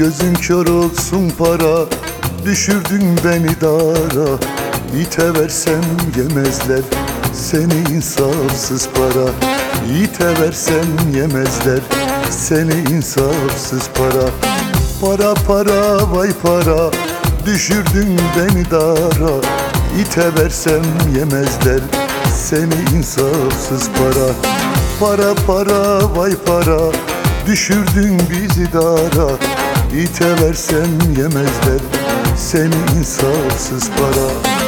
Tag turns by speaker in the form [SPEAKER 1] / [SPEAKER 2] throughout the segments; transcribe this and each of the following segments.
[SPEAKER 1] Gözün kör olsun para Düşürdün beni dara. Yiğite versem yemezler Seni insafsız para. Yiğite versem yemezler Seni insafsız para. Para para vay para Düşürdün beni dara. İte versem yemezler Seni insafsız para. Para para vay para Düşürdün bizi dara İte versem yemezler Seni insafsız para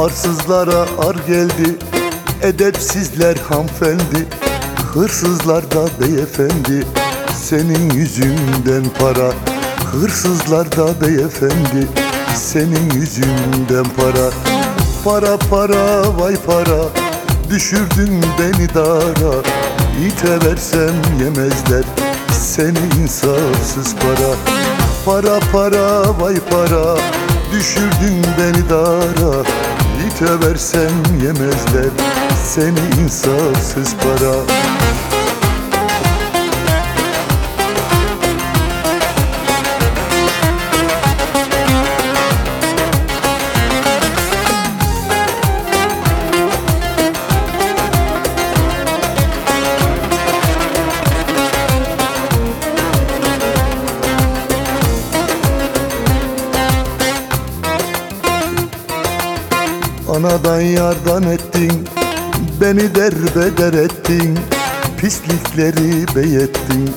[SPEAKER 1] Arsızlara ar geldi Edepsizler hanımefendi. Hırsızlar da beyefendi Senin yüzünden para. Hırsızlar da beyefendi Senin yüzünden para. Para para vay para Düşürdün beni dara. İte versem yemezler Seni insafsız para. Para para vay para Düşürdün beni dara İte versem yemezler Seni insafsız para Anadan yardan ettin Beni derbeder ettin Pislikleri beyettin.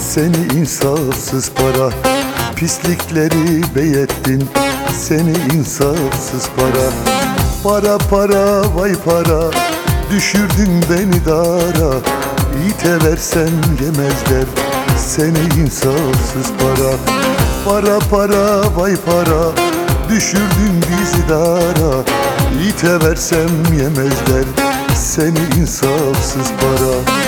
[SPEAKER 1] Seni insafsız para Pislikleri beyettin. Seni insafsız para Para para vay para. Düşürdün beni dara İte versen yemezler. Seni insafsız para Para para vay para. Düşürdün bizi dara İte versem yemezler Seni insafsız para